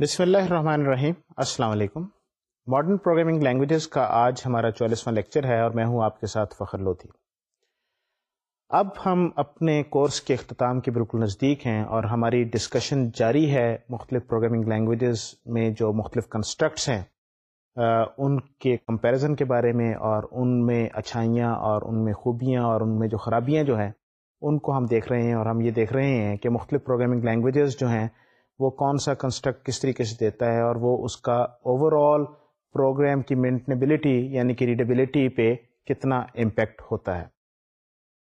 بسم اللہ الرحمن الرحیم السلام علیکم ماڈرن پروگرامنگ لینگویجز کا آج ہمارا چوالیسواں لیکچر ہے اور میں ہوں آپ کے ساتھ فخر لودھی اب ہم اپنے کورس کے اختتام کے بالکل نزدیک ہیں اور ہماری ڈسکشن جاری ہے مختلف پروگرامنگ لینگویجز میں جو مختلف کنسٹرکٹس ہیں ان کے کمپیریزن کے بارے میں اور ان میں اچھائیاں اور ان میں خوبیاں اور ان میں جو خرابیاں جو ہیں ان کو ہم دیکھ رہے ہیں اور ہم یہ دیکھ رہے ہیں کہ مختلف پروگرامنگ لینگویجز جو ہیں وہ کون سا کنسٹرکٹ کس طریقے سے دیتا ہے اور وہ اس کا اوور آل پروگرام کی مینٹنیبلٹی یعنی کہ ریڈیبلٹی پہ کتنا امپیکٹ ہوتا ہے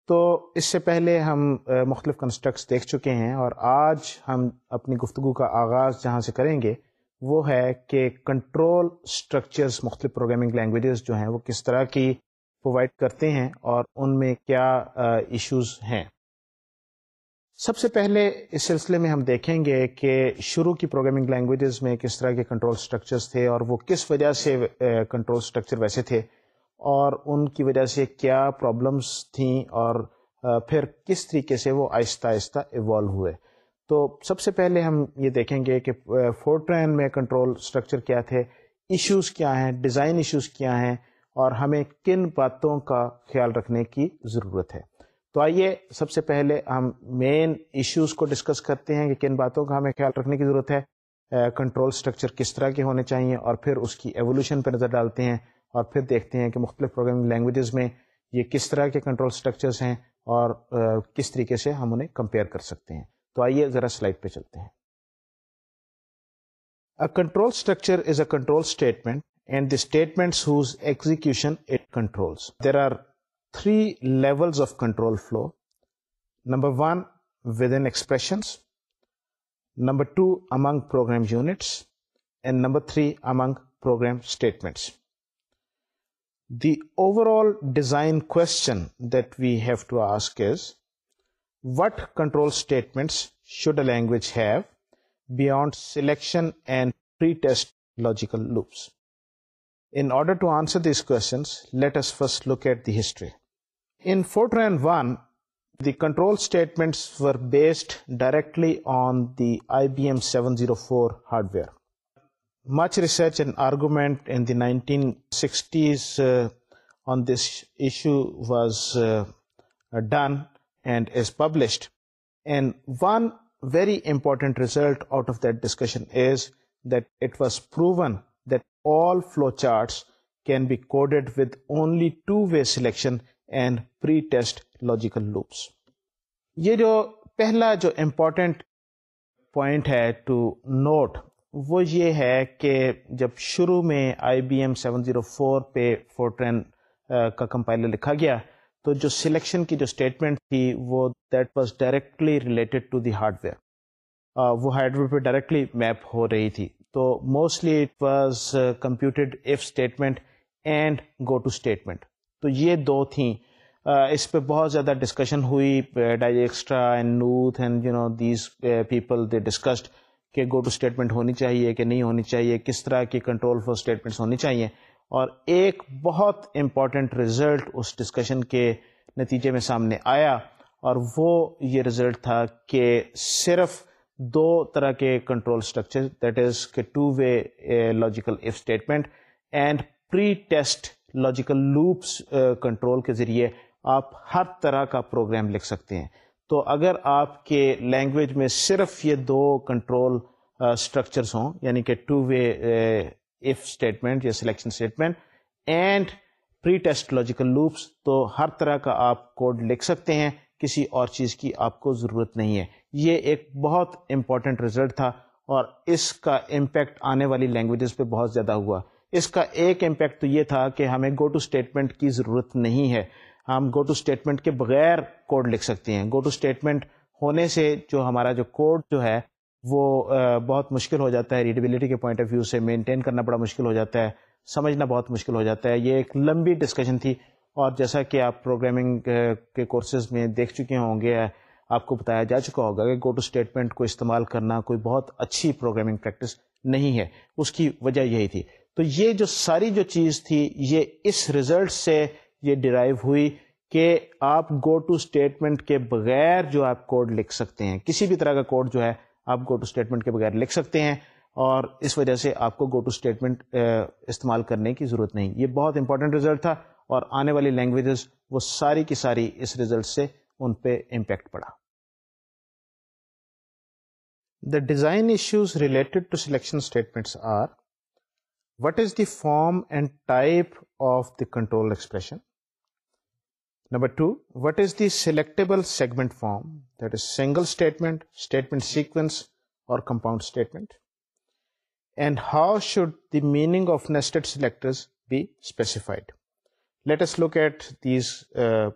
تو اس سے پہلے ہم مختلف کنسٹرکٹس دیکھ چکے ہیں اور آج ہم اپنی گفتگو کا آغاز جہاں سے کریں گے وہ ہے کہ کنٹرول اسٹرکچرز مختلف پروگرامنگ لینگویجز جو ہیں وہ کس طرح کی پرووائڈ کرتے ہیں اور ان میں کیا ایشوز ہیں سب سے پہلے اس سلسلے میں ہم دیکھیں گے کہ شروع کی پروگرامنگ لینگویجز میں کس طرح کے کنٹرول سٹرکچرز تھے اور وہ کس وجہ سے کنٹرول سٹرکچر ویسے تھے اور ان کی وجہ سے کیا پرابلمس تھیں اور پھر کس طریقے سے وہ آہستہ آہستہ ایوالو ہوئے تو سب سے پہلے ہم یہ دیکھیں گے کہ فورٹرین میں کنٹرول سٹرکچر کیا تھے ایشوز کیا ہیں ڈیزائن ایشوز کیا ہیں اور ہمیں کن باتوں کا خیال رکھنے کی ضرورت ہے تو آئیے سب سے پہلے ہم مین ایشوز کو ڈسکس کرتے ہیں کہ کن باتوں کا ہمیں خیال رکھنے کی ضرورت ہے کنٹرول اسٹرکچر کس طرح کے ہونے چاہیے اور پھر اس کی ایولیوشن پہ نظر ڈالتے ہیں اور پھر دیکھتے ہیں کہ مختلف پروگرام لینگویجز میں یہ کس طرح کے کنٹرول اسٹرکچرز ہیں اور کس طریقے سے ہم انہیں کمپیئر کر سکتے ہیں تو آئیے ذرا سلائڈ پہ چلتے ہیں control structure is a statement and the statement whose ایک there are three levels of control flow. Number one, within expressions. Number two, among program units. And number three, among program statements. The overall design question that we have to ask is, what control statements should a language have beyond selection and pretest logical loops? In order to answer these questions, let us first look at the history. For controlled result out of discussion can be caution and pre test logical loops یہ جو پہلا جو important point ہے to note وہ یہ ہے کہ جب شروع میں I B M seven zero four پہ فور کا کمپائلر لکھا گیا تو جو سلیکشن کی جو اسٹیٹمنٹ تھی وہ that was directly related to the hardware وہ ہارڈ ویئر پہ ڈائریکٹلی میپ ہو رہی تھی تو mostly it was if statement and go to statement تو یہ دو تھیں اس پہ بہت زیادہ ڈسکشن ہوئی and and نوتھ you know these people they discussed کہ گو ٹو اسٹیٹمنٹ ہونی چاہیے کہ نہیں ہونی چاہیے کس طرح کی کنٹرول فور اسٹیٹمنٹس ہونی چاہیے اور ایک بہت امپارٹینٹ رزلٹ اس ڈسکشن کے نتیجے میں سامنے آیا اور وہ یہ رزلٹ تھا کہ صرف دو طرح کے کنٹرول اسٹرکچر دیٹ از کہ two way logical if statement and pre test logical loops control کے ذریعے آپ ہر طرح کا پروگرام لکھ سکتے ہیں تو اگر آپ کے لینگویج میں صرف یہ دو کنٹرول اسٹرکچرس uh, ہوں یعنی کہ ٹو وے ایف اسٹیٹمنٹ یا selection statement and pretest logical loops تو ہر طرح کا آپ کوڈ لکھ سکتے ہیں کسی اور چیز کی آپ کو ضرورت نہیں ہے یہ ایک بہت امپورٹنٹ رزلٹ تھا اور اس کا امپیکٹ آنے والی لینگویجز پہ بہت زیادہ ہوا اس کا ایک امپیکٹ تو یہ تھا کہ ہمیں گو ٹو اسٹیٹمنٹ کی ضرورت نہیں ہے ہم گو ٹو اسٹیٹمنٹ کے بغیر کوڈ لکھ سکتے ہیں گو ٹو اسٹیٹمنٹ ہونے سے جو ہمارا جو کوڈ جو ہے وہ بہت مشکل ہو جاتا ہے ریڈیبلٹی کے پوائنٹ آف ویو سے مینٹین کرنا بڑا مشکل ہو جاتا ہے سمجھنا بہت مشکل ہو جاتا ہے یہ ایک لمبی ڈسکشن تھی اور جیسا کہ آپ پروگرامنگ کے کورسز میں دیکھ چکے ہوں گے آپ کو بتایا جا چکا ہوگا کہ گو ٹو اسٹیٹمنٹ کو استعمال کرنا کوئی بہت اچھی پروگرامنگ پریکٹس نہیں ہے اس کی وجہ یہی تھی تو یہ جو ساری جو چیز تھی یہ اس رزلٹ سے یہ ڈرائیو ہوئی کہ آپ گو ٹو اسٹیٹمنٹ کے بغیر جو آپ کوڈ لکھ سکتے ہیں کسی بھی طرح کا کوڈ جو ہے آپ گو ٹو اسٹیٹمنٹ کے بغیر لکھ سکتے ہیں اور اس وجہ سے آپ کو گو ٹو اسٹیٹمنٹ استعمال کرنے کی ضرورت نہیں یہ بہت امپورٹنٹ ریزلٹ تھا اور آنے والی لینگویجز وہ ساری کی ساری اس ریزلٹ سے ان پہ امپیکٹ پڑا the design issues related to selection statements are What is the form and type of the control expression? Number two, what is the selectable segment form? That is single statement, statement sequence, or compound statement. And how should the meaning of nested selectors be specified? Let us look at these uh,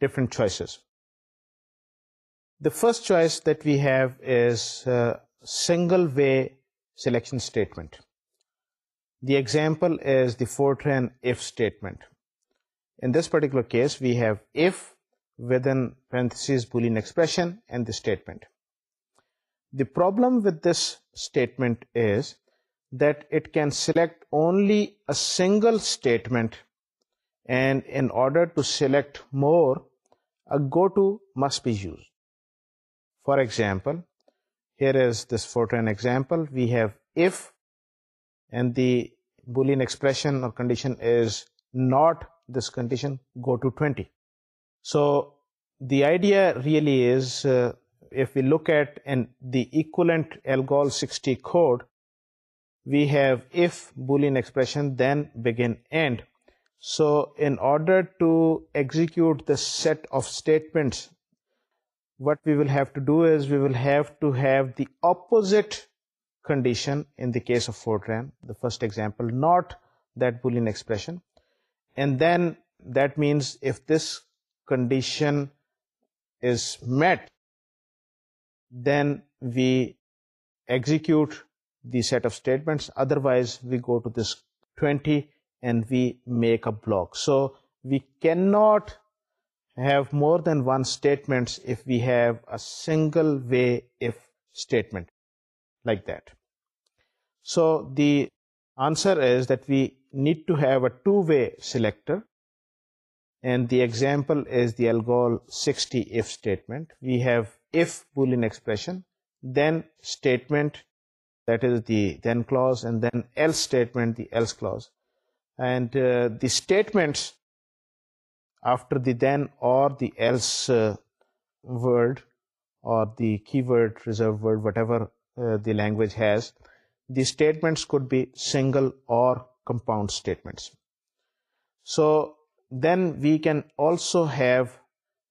different choices. The first choice that we have is uh, single way selection statement. The example is the Fortran if statement. In this particular case, we have if within parentheses Boolean expression and the statement. The problem with this statement is that it can select only a single statement, and in order to select more, a goto must be used. For example, here is this Fortran example. We have if and the Boolean expression or condition is not this condition, go to 20. So the idea really is, uh, if we look at the equivalent ALGOL 60 code, we have if Boolean expression, then begin, end. So in order to execute the set of statements, what we will have to do is we will have to have the opposite condition in the case of Fortran, the first example, not that Boolean expression. And then that means if this condition is met, then we execute the set of statements, otherwise we go to this 20 and we make a block. So we cannot have more than one statements if we have a single way if statement like that. So the answer is that we need to have a two way select and the example expression then statement the statement after the then اور language has the statements could be single or compound statements. So then we can also have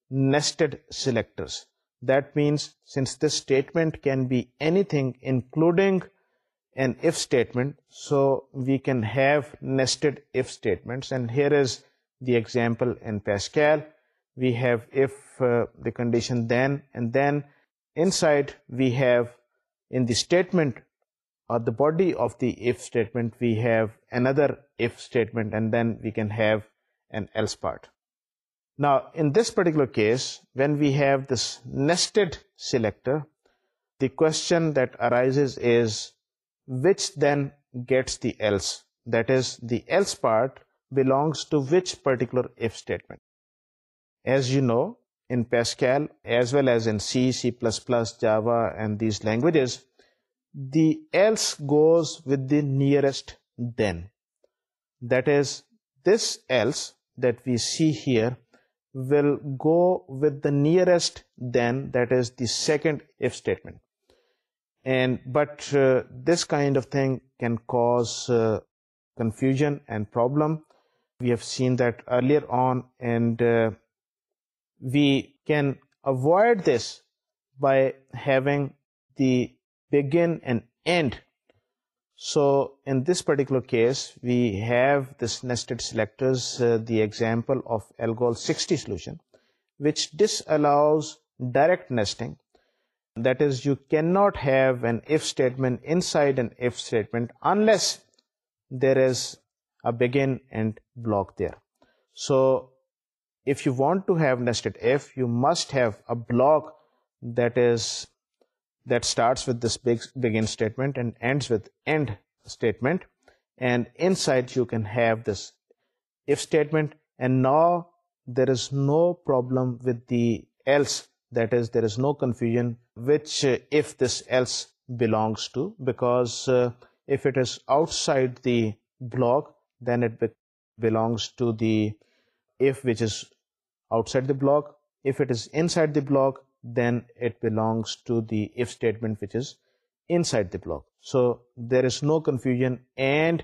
nested selectors. That means since this statement can be anything including an if statement, so we can have nested if statements. And here is the example in Pascal. We have if, the condition then, and then inside we have in the statement body of the if statement we have another if statement then we can have an else part نا this particulars when we have this nested select the code belongs to which particular if statement as you know in Pascal as well as اناوا these languages the else goes with the nearest then. That is, this else that we see here will go with the nearest then, that is the second if statement. But uh, this kind of thing can cause uh, confusion and problem. We have seen that earlier on, and uh, we can avoid this by having the begin and end. So in this particular case, we have this nested selectors, uh, the example of Algol 60 solution, which disallows direct nesting. That is, you cannot have an if statement inside an if statement unless there is a begin and block there. So if you want to have nested if, you must have a block that is that starts with begin statement ends with end statement and inside you can have this if statement نا there is no problem outside the block then it belongs to the if was outside the block if it is inside the block then it belongs to the if statement inside the block so there is no confusion and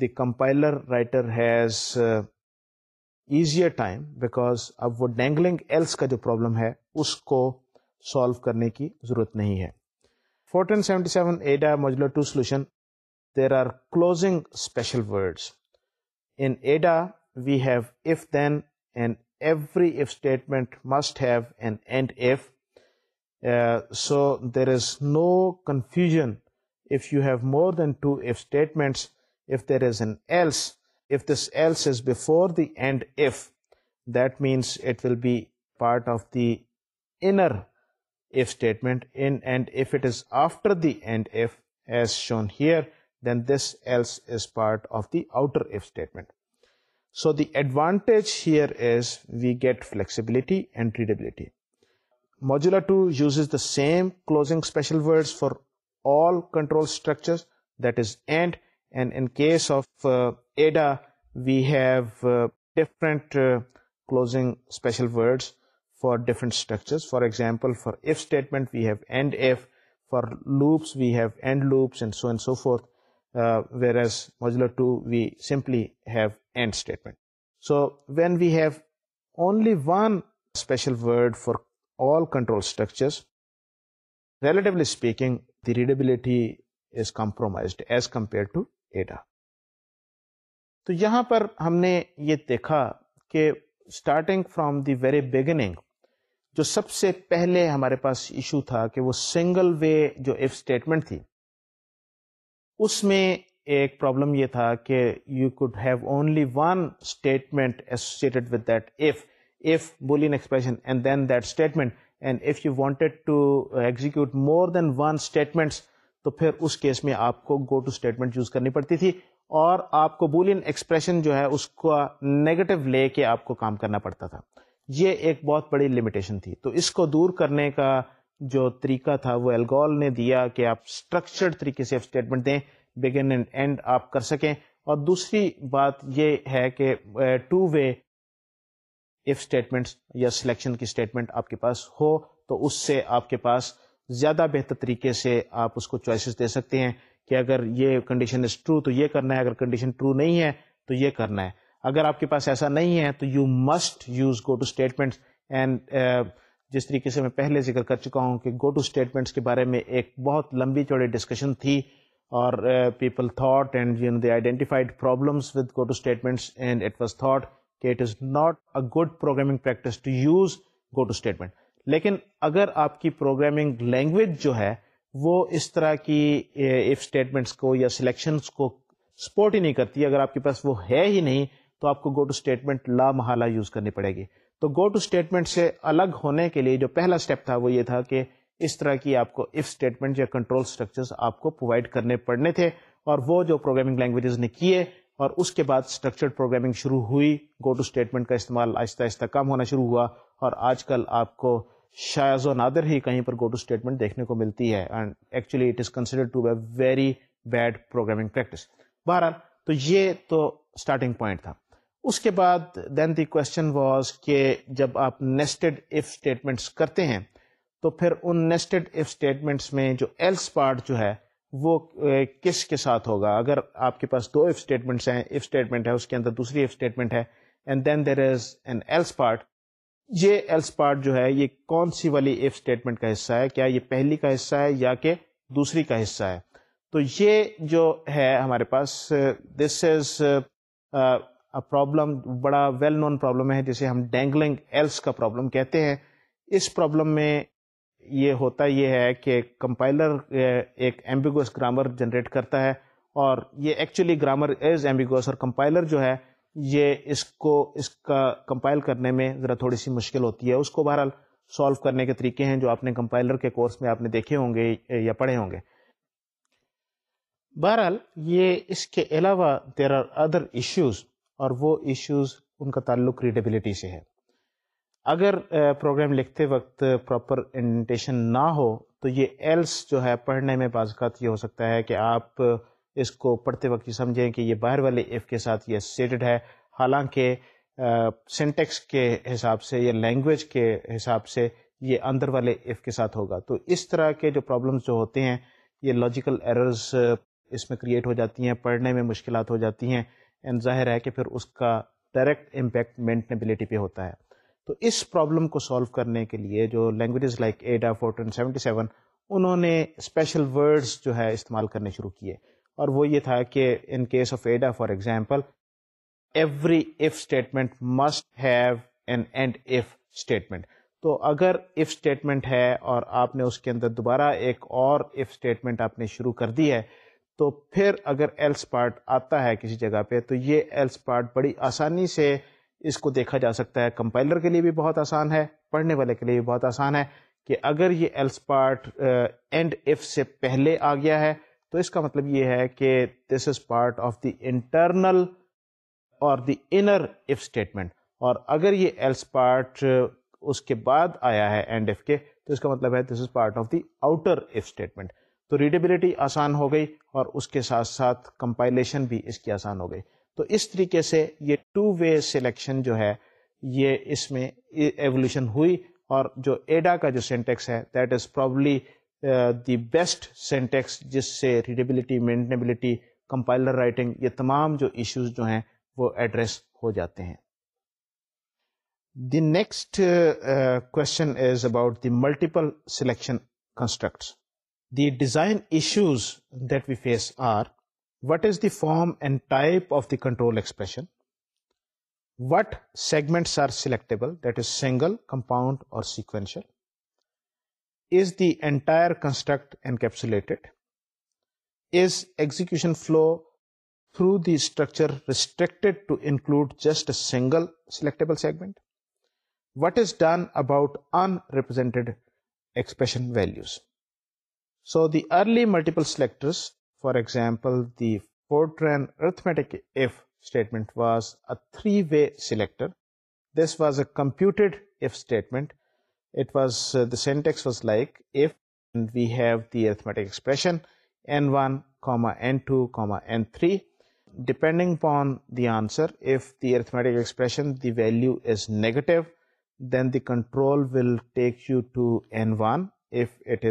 the compiler writer time back اب وہ dangling else کا جو problem ہے اس کو solve کرنے کی ضرورت نہیں ہے fourteen there are closing special Uh, so there is no confusion if you have more than two if statements. If there is an else, if this else is before the and if, that means it will be part of the inner if statement in, and if it is after the and if as shown here, then this else is part of the outer if statement. So the advantage here is we get flexibility and readability. Modula 2 uses the same closing special words for all control structures, that is and in case of uh, ADA we have uh, different uh, closing special words for different structures. For example, for if statement we have and if, for loops we have and loops, and so on and so forth, whereas Modula 2 we simply have and statement. So when we have only one special word for all control structures. Relatively speaking, the readability is compromised as compared to ADA. تو یہاں پر ہم نے یہ دیکھا کہ starting from the very beginning جو سب سے پہلے ہمارے پاس ایشو تھا کہ وہ سنگل وے جو ایف اسٹیٹمنٹ تھی اس میں ایک پرابلم یہ تھا کہ you could have only one statement associated with that if if boolean expression and then that statement and if you wanted to execute more than one statements تو پھر اس کیس میں آپ کو گو ٹو اسٹیٹمنٹ یوز کرنی پڑتی تھی اور آپ کو بولین ایکسپریشن جو ہے اس کا نیگیٹو لے کے آپ کو کام کرنا پڑتا تھا یہ ایک بہت بڑی لمیٹیشن تھی تو اس کو دور کرنے کا جو طریقہ تھا وہ الگول نے دیا کہ آپ اسٹرکچرڈ طریقے سے اسٹیٹمنٹ دیں بگن اینڈ اینڈ آپ کر سکیں اور دوسری بات یہ ہے کہ ٹو eh, وے اسٹیٹمنٹ یا سلیکشن کی اسٹیٹمنٹ آپ کے پاس ہو تو اس سے آپ کے پاس زیادہ بہتر طریقے سے آپ اس کو چوائسیز دے سکتے ہیں کہ اگر یہ کنڈیشن از ٹرو تو یہ کرنا ہے اگر کنڈیشن ٹرو نہیں ہے تو یہ کرنا ہے اگر آپ کے پاس ایسا نہیں ہے تو you must use go to statement جس طریقے سے میں پہلے ذکر کر چکا ہوں کہ گو ٹو اسٹیٹمنٹس کے بارے میں ایک بہت لمبی چوڑی ڈسکشن تھی اور people thought and and you know they identified problems go to statements it was thought کہ it is not a good programming practice to use go to statement لیکن اگر آپ کی پروگرامنگ لینگویج جو ہے وہ اس طرح کی اف eh, اسٹیٹمنٹس کو یا سلیکشنس کو سپورٹ ہی نہیں کرتی اگر آپ کے پاس وہ ہے ہی نہیں تو آپ کو گو ٹو اسٹیٹمنٹ لا محالہ یوز کرنی پڑے گی تو گو ٹو اسٹیٹمنٹ سے الگ ہونے کے لیے جو پہلا اسٹیپ تھا وہ یہ تھا کہ اس طرح کی آپ کو اف اسٹیٹمنٹ یا کنٹرول اسٹرکچرس آپ کو پرووائڈ کرنے پڑنے تھے اور وہ جو پروگرامنگ لینگویجز نے کیے اور اس کے بعد اسٹرکچرڈ پروگرامنگ شروع ہوئی گو ٹو اسٹیٹمنٹ کا استعمال آہستہ آہستہ کم ہونا شروع ہوا اور آج کل آپ کو شاید و نادر ہی کہیں پر گو ٹو اسٹیٹمنٹ دیکھنے کو ملتی ہے and actually it is too a very bad programming practice بہرحال تو یہ تو اسٹارٹنگ پوائنٹ تھا اس کے بعد دین دی کوشچن واز کہ جب آپ نیسٹڈ ایف اسٹیٹمنٹس کرتے ہیں تو پھر ان نیسٹڈ ایف اسٹیٹمنٹس میں جو ایلس پارٹ جو ہے وہ کس کے ساتھ ہوگا اگر آپ کے پاس دو ایف اسٹیٹمنٹس ہیں ایف اسٹیٹمنٹ ہے اس کے اندر دوسری اسٹیٹمنٹ ہے and then there is an else part یہ ایلس پارٹ جو ہے یہ کون سی والی اسٹیٹمنٹ کا حصہ ہے کیا یہ پہلی کا حصہ ہے یا کہ دوسری کا حصہ ہے تو یہ جو ہے ہمارے پاس دس از پرابلم بڑا ویل نون پرابلم ہے جسے ہم ڈینگلنگ ایلس کا پرابلم کہتے ہیں اس پرابلم میں یہ ہوتا یہ ہے کہ کمپائلر ایک ایمبیگوس گرامر جنریٹ کرتا ہے اور یہ ایکچولی گرامر ایز ایمبیگوس اور کمپائلر جو ہے یہ اس کو اس کا کمپائل کرنے میں ذرا تھوڑی سی مشکل ہوتی ہے اس کو بہرحال سالو کرنے کے طریقے ہیں جو آپ نے کمپائلر کے کورس میں آپ نے دیکھے ہوں گے یا پڑھے ہوں گے بہرحال یہ اس کے علاوہ دیر آر ادر ایشوز اور وہ ایشوز ان کا تعلق ریڈیبلٹی سے ہے اگر پروگرام لکھتے وقت پراپر انٹیشن نہ ہو تو یہ ایلس جو ہے پڑھنے میں بعض اوقات یہ ہو سکتا ہے کہ آپ اس کو پڑھتے وقت یہ سمجھیں کہ یہ باہر والے ایف کے ساتھ یہ سیٹڈ ہے حالانکہ سنٹیکس کے حساب سے یا لینگویج کے حساب سے یہ اندر والے ایف کے ساتھ ہوگا تو اس طرح کے جو پرابلمس جو ہوتے ہیں یہ لاجیکل ایررز اس میں کریٹ ہو جاتی ہیں پڑھنے میں مشکلات ہو جاتی ہیں اینڈ ظاہر ہے کہ پھر اس کا ڈائریکٹ امپیکٹ مینٹنیبلٹی پہ ہوتا ہے تو اس پرابلم کو سالو کرنے کے لیے جو languages like Ada Fortran seventy seven انہوں نے اسپیشل ورڈس جو ہے استعمال کرنے شروع کیے اور وہ یہ تھا کہ in case of Ada for example every if statement must have an end if statement تو اگر ایف اسٹیٹمنٹ ہے اور آپ نے اس کے اندر دوبارہ ایک اور ایف اسٹیٹمنٹ آپ نے شروع کر دی ہے تو پھر اگر ایلس پارٹ آتا ہے کسی جگہ پہ تو یہ ایلس پارٹ بڑی آسانی سے اس کو دیکھا جا سکتا ہے کمپائلر کے لیے بھی بہت آسان ہے پڑھنے والے کے لیے بھی بہت آسان ہے کہ اگر یہ ایلس پارٹ اینڈ ایف سے پہلے آ گیا ہے تو اس کا مطلب یہ ہے کہ this is part of the internal or the inner F statement اور اگر یہ ایلس پارٹ uh, اس کے بعد آیا ہے اینڈ ایف کے تو اس کا مطلب ہے this is part of the outer if statement تو ریڈیبلٹی آسان ہو گئی اور اس کے ساتھ ساتھ کمپائلیشن بھی اس کی آسان ہو گئی تو اس طریقے سے یہ ٹو وے سلیکشن جو ہے یہ اس میں ایولیوشن ہوئی اور جو ایڈا کا جو سینٹیکس ہے that is probably the best syntax جس سے ریڈیبلٹی مینٹنیبلٹی کمپائلر رائٹنگ یہ تمام جو ایشوز جو ہیں وہ ایڈریس ہو جاتے ہیں the next question is about the multiple selection constructs the design issues that we face are what is the form and type of the control what segment selected اور for example the way selector this was a syntax have the answer one bad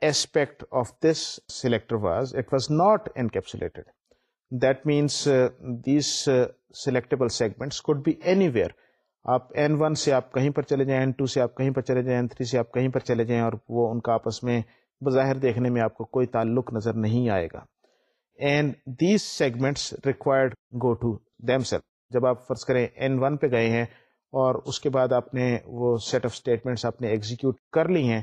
aspect of this selector was was not intended segments could be anywhere آپ N one سے آپ کہیں پر چلے جائیں to سے آپ کہیں پر چلے جائیں تھری سے آپ کہیں پر چلے جائیں اور وہ ان کا آپس میں بظاہر دیکھنے میں آپ کو کوئی تعلق نظر نہیں آئے گا and these segments required go to themselves جب آپ فرض کریں این ون پہ گئے ہیں اور اس کے بعد آپ نے وہ سیٹ آف اسٹیٹمنٹس آپ نے ایگزیکیوٹ کر لی ہیں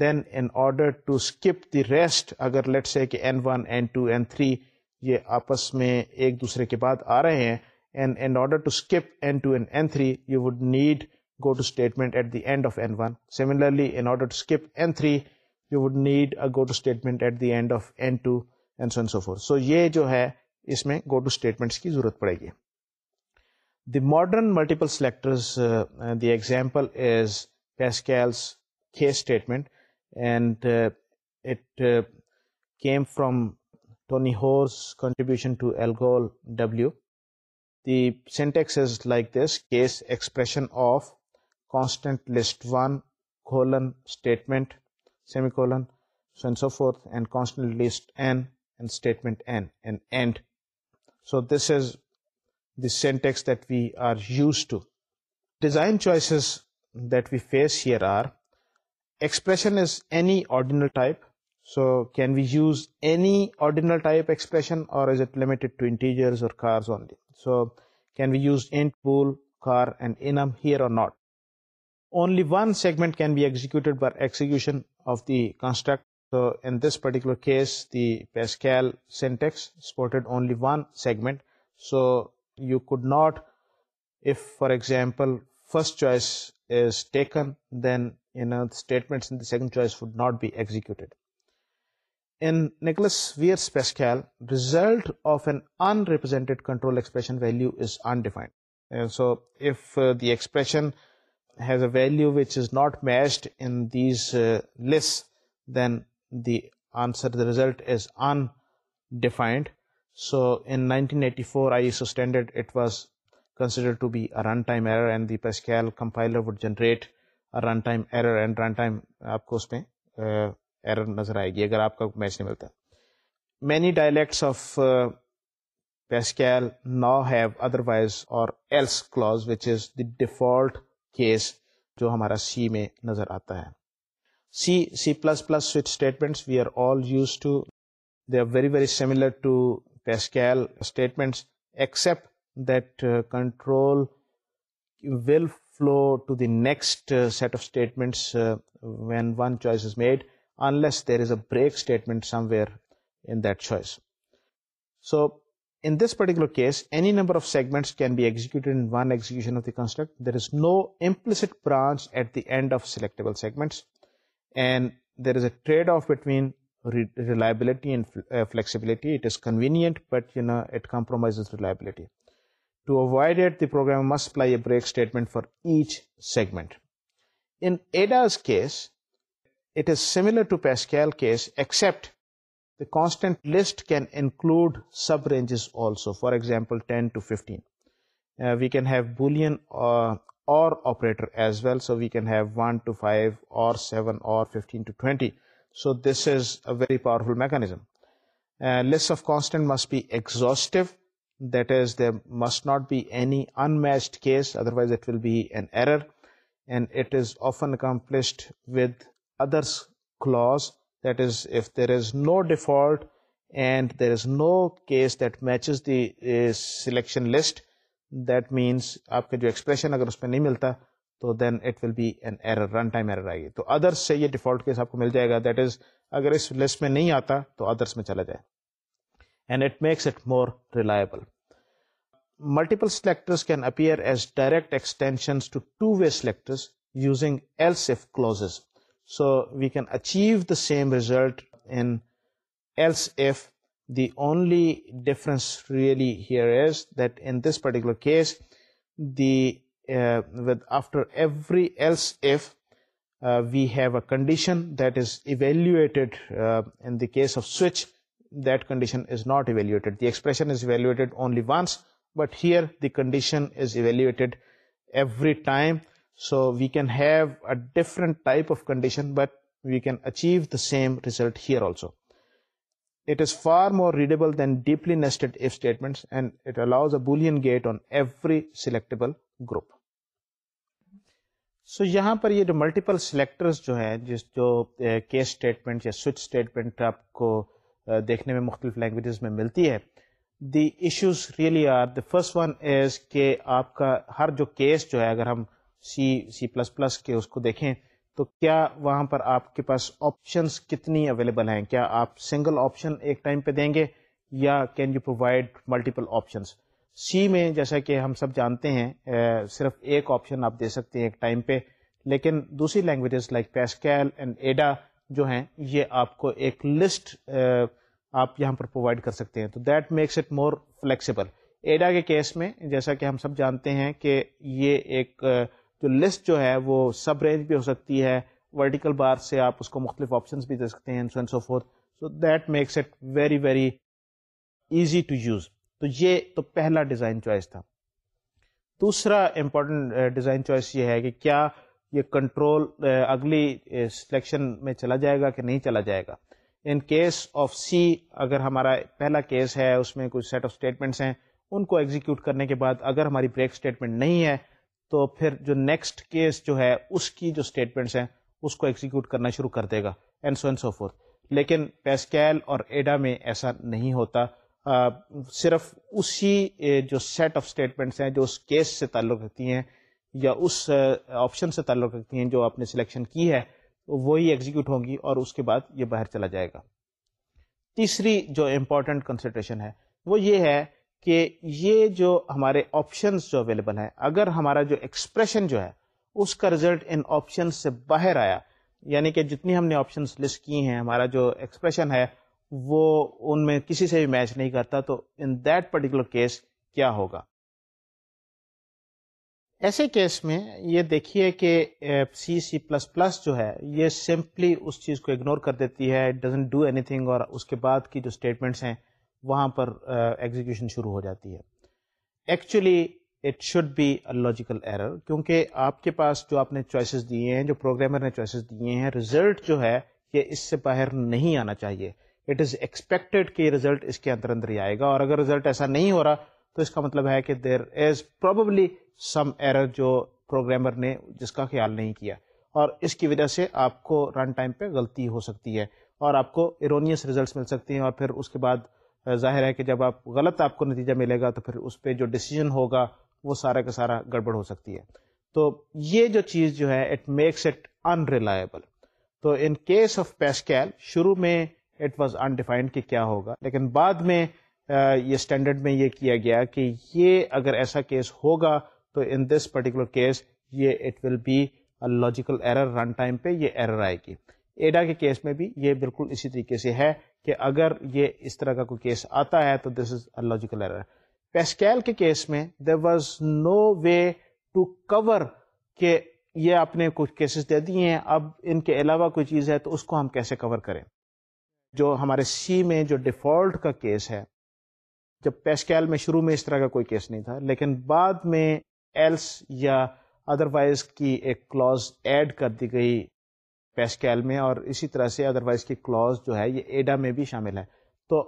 then in order to skip the rest اگر لیٹس ہے کہ N one N two N three آپس میں ایک دوسرے کے بعد آ رہے ہیں سو یہ جو ہے اس میں گو ٹو اسٹیٹمنٹس کی ضرورت پڑے گی the modern multiple selectors the example is Pascal's case statement and it came from Tony Hoare's contribution W the syntax like this expressions we are two design choices that we face here are expression is any ordinal type so can we use any ordinal type to integers اور so can we use bool char and only one segment can be construct so this particular case Pascal syntax not taken then you know the statements in the second choice would not be executed result of an inset control result is undefined سوٹینڈ was consider would generate error نظر آئے گی اگر آپ کا match نہیں ملتا many dialects of Pascal نا have otherwise اور ڈیفالٹ کیس جو ہمارا سی میں نظر آتا ہے C C plus plus statements we are all use to they are very very similar except that control will flow to the next set of statements when one choice is made break statement so this particularity flexibilities convenient better each segment we can have volatility so this is a very powerful mechanism list offset must be exhaustive the must not be any enum case otherwise will be an error and it accomplished with نہیں ملتا تو then it we تو یہ آتا تو others میں چلا جائے more reliable multiple selector as direct extensions so we can achieve the same result difference reality particular we have a condition that is evaluated condition is not evaluated is evaluated the condition is evaluated every time so we can have a different type of condition but we can achieve the same result here also it it is far more readable than deeply nested if and allows a Boolean gate on every selectable group so یہاں پر یہ جو multiple selectors جو ہیں جس جو case statement یا switch statement آپ کو دیکھنے میں مختلف لینگویجز میں ملتی ہے the issues really are the first one is کہ آپ کا ہر جو کیس جو ہے اگر ہم سی سی پلس پلس کے اس کو دیکھیں تو کیا وہاں پر آپ کے پاس آپشنس کتنی اویلیبل ہیں کیا آپ سنگل آپشن ایک ٹائم پہ دیں گے یا can you provide multiple options C میں جیسا کہ ہم سب جانتے ہیں صرف ایک آپشن آپ دے سکتے ہیں ایک ٹائم پہ لیکن دوسری languages like Pascal and Ada جو ہیں یہ آپ کو ایک لسٹ آپ یہاں پر پرووائڈ کر سکتے ہیں تو that makes it more flexible Ada کے کیس میں جیسا کہ ہم سب جانتے ہیں کہ یہ ایک لسٹ جو ہے وہ سب رینج بھی ہو سکتی ہے ورٹیکل بار سے آپ اس کو مختلف آپشنس بھی دے سکتے ہیں سو سو تو that makes it very very easy to use یہ تو پہلا ڈیزائن چوائس تھا دوسرا امپورٹنٹ ڈیزائن چوائس یہ ہے کہ کیا یہ کنٹرول uh, اگلی سلیکشن uh, میں چلا جائے گا کہ نہیں چلا جائے گا ان کیس آف سی اگر ہمارا پہلا کیس ہے اس میں کچھ سیٹ آف اسٹیٹمنٹس ہیں ان کو ایگزیکیوٹ کرنے کے بعد اگر ہماری بریک اسٹیٹمنٹ نہیں ہے تو پھر جو نیکسٹ کیس جو ہے اس کی جو اسٹیٹمنٹس ہیں اس کو ایگزیکیوٹ کرنا شروع کر دے گا and so and so for لیکن پیسکیل اور ایڈا میں ایسا نہیں ہوتا آ, صرف اسی جو سیٹ آف اسٹیٹمنٹس ہیں جو اس کیس سے تعلق رکھتی ہیں یا اس آپشن سے تعلق رکھتی ہیں جو آپ نے سلیکشن کی ہے وہی ایگزیکیوٹ ہوں گی اور اس کے بعد یہ باہر چلا جائے گا تیسری جو امپورٹنٹ کنسیڈریشن ہے وہ یہ ہے کہ یہ جو ہمارے آپشنس جو اویلیبل ہیں اگر ہمارا جو ایکسپریشن جو ہے اس کا رزلٹ ان آپشن سے باہر آیا یعنی کہ جتنی ہم نے آپشنس لسٹ کی ہیں ہمارا جو ایکسپریشن ہے وہ ان میں کسی سے بھی میچ نہیں کرتا تو ان دیٹ پرٹیکولر کیس کیا ہوگا ایسے کیس میں یہ دیکھیے کہ سی سی پلس پلس جو ہے یہ سمپلی اس چیز کو اگنور کر دیتی ہے ڈزنٹ ڈو اینی اور اس کے بعد کی جو اسٹیٹمنٹس ہیں وہاں پر ایگزیکشن شروع ہو جاتی ہے actually it should be logical error کیونکہ آپ کے پاس جو آپ نے چوائسیز دیے ہیں جو پروگرامر نے چوائسیز دیے ہیں ریزلٹ جو ہے یہ اس سے باہر نہیں آنا چاہیے اٹ از ایکسپیکٹڈ کہ ریزلٹ اس کے اندر اندر ہی آئے گا اور اگر ریزلٹ ایسا نہیں ہو رہا تو اس کا مطلب ہے کہ there is probably some error جو پروگرامر نے جس کا خیال نہیں کیا اور اس کی وجہ سے آپ کو رن ٹائم پہ غلطی ہو سکتی ہے اور آپ کو ایرونیس ریزلٹس مل سکتی ہیں اور پھر اس کے بعد ظاہر ہے کہ جب آپ غلط آپ کو نتیجہ ملے گا تو پھر اس پہ جو ڈسیزن ہوگا وہ سارا کا سارا گڑبڑ ہو سکتی ہے تو یہ جو چیز جو ہے it makes it unreliable تو ان کیس آف پیسکیل شروع میں اٹ واز انڈیفائنڈ کہ کیا ہوگا لیکن بعد میں یہ اسٹینڈرڈ میں یہ کیا گیا کہ یہ اگر ایسا کیس ہوگا تو ان دس پرٹیکولر کیس یہ it will be logical error run time پہ یہ ایرر آئے گی ایڈا کے کیس میں بھی یہ بالکل اسی طریقے سے ہے کہ اگر یہ اس طرح کا کوئی کیس آتا ہے تو دس از ایرر پیسکیل کے کیس میں there was no way to cover کہ یہ آپ نے کچھ کیسز دے دیے ہیں اب ان کے علاوہ کوئی چیز ہے تو اس کو ہم کیسے کور کریں جو ہمارے سی میں جو ڈیفالٹ کا کیس ہے جب پیسکیل میں شروع میں اس طرح کا کوئی کیس نہیں تھا لیکن بعد میں ایلس یا ادروائز کی ایک کلوز ایڈ کر دی گئی پیسکیل میں اور اسی طرح سے ادروائز کی کلاز جو ہے یہ ایڈا میں بھی شامل ہے تو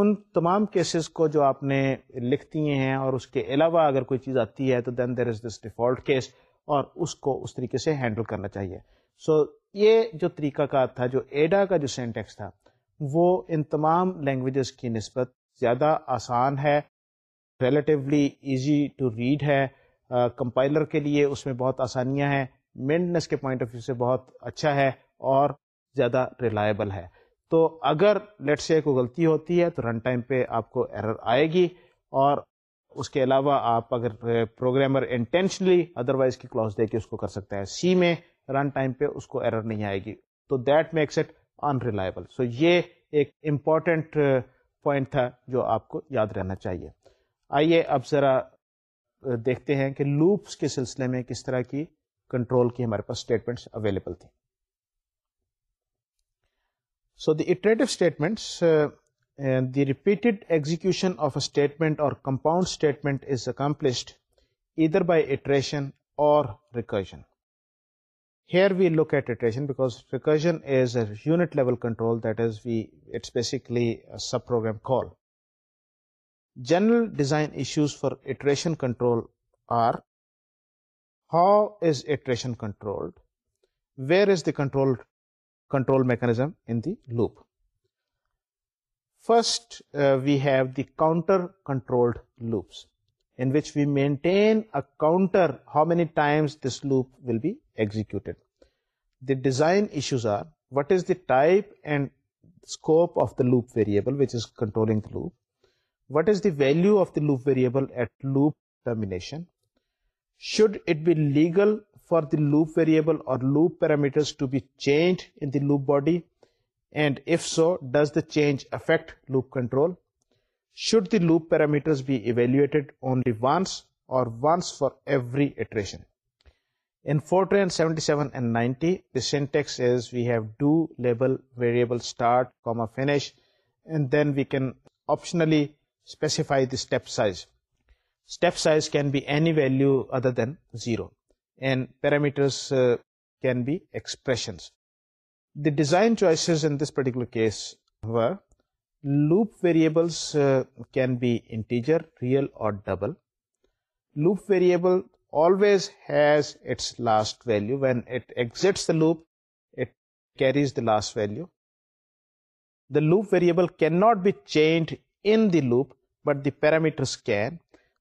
ان تمام کیسز کو جو آپ نے لکھتی ہیں اور اس کے علاوہ اگر کوئی چیز آتی ہے تو then there is this default case اور اس کو اس طریقے سے ہینڈل کرنا چاہیے سو so, یہ جو طریقہ کار تھا جو ایڈا کا جو سینٹیکس تھا وہ ان تمام لینگویجز کی نسبت زیادہ آسان ہے ریلیٹیولی ایزی ٹو ریڈ ہے کمپائلر uh, کے لیے اس میں بہت آسانیاں ہیں مینٹنس کے پوائنٹ آف ویو سے بہت اچھا ہے اور زیادہ ریلائبل ہے تو اگر لیٹ سے کو غلطی ہوتی ہے تو رن ٹائم پہ آپ کو ایرر آئے گی اور اس کے علاوہ آپ اگر پروگرامر انٹینشنلی ادر وائز کی کلاس دے کے اس کو کر سکتا ہے سی میں رن ٹائم پہ اس کو ایرر نہیں آئے گی تو that makes it unreliable so یہ ایک امپورٹنٹ پوائنٹ تھا جو آپ کو یاد رہنا چاہیے آئیے اب ذرا دیکھتے ہیں کہ لوپس کے سلسلے میں کس طرح کی کنٹرول کی ہمارے پاس اسٹیٹمنٹس اویلیبل تھیں so the the iterative statements repeated of a statement اور compound statement is accomplished either by iteration or control call general design issues for iteration control are How is iteration controlled? Where is the control mechanism in the loop? First, uh, we have the counter controlled loops, in which we maintain a counter how many times this loop will be executed. The design issues are, what is the type and scope of the loop variable which is controlling the loop? What is the value of the loop variable at loop termination? ش legal for loop variable اور loop parameter loop parameters iteration variables then we can optionally Step size can be any value other than 0, and parameters uh, can be expressions. The design choices in this particular case were loop variables uh, can be integer, real or double. Loop variable always has its last value. When it exits the loop, it carries the last value. The loop variable cannot be changed in the loop, but the parameters can.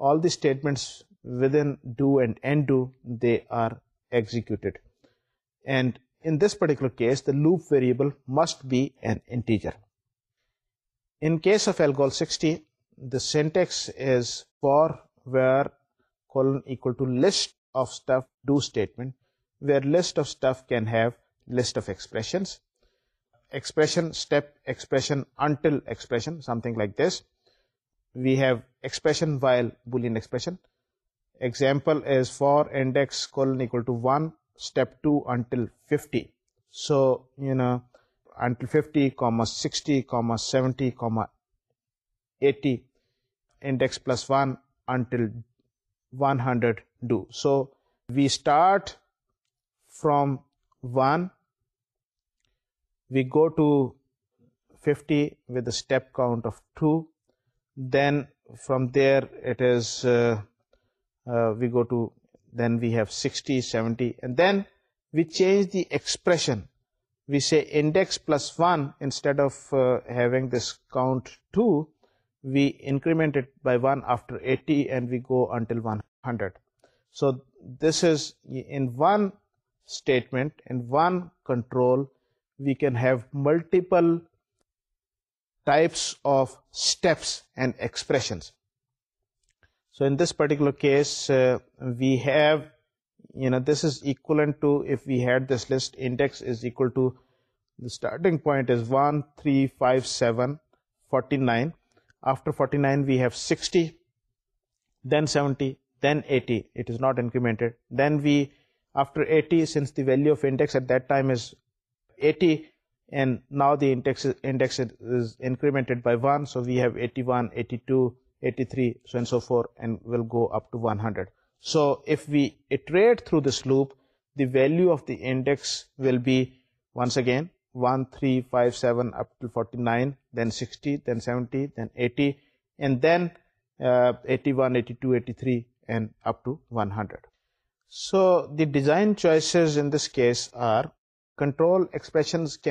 Loop variable must بیچر we have expression while Boolean expression. Example is for index colon equal to 1, step 2 until 50. So, you know, until 50, comma 60, comma 70, comma 80, index plus 1 until 100 do. So, we start from 1, we go to 50 with a step count of 2, then from there it is uh, uh, we go to, then we have 60, 70, and then we change the expression. We say index plus 1, instead of uh, having this count 2, we increment it by 1 after 80 and we go until 100. So this is, in one statement, in one control, we can have multiple so this particular forty ninety then eighty note we after and now the index is incremented by 1, so we have 81, 82, 83, so and so forth, and will go up to 100. So if we iterate through this loop, the value of the index will be once again 1, 3, 5, 7 up to 49, then 60, then 70, then 80, and then uh, 81, 82, 83, and up to 100. So the design choices in this case are میکنگریس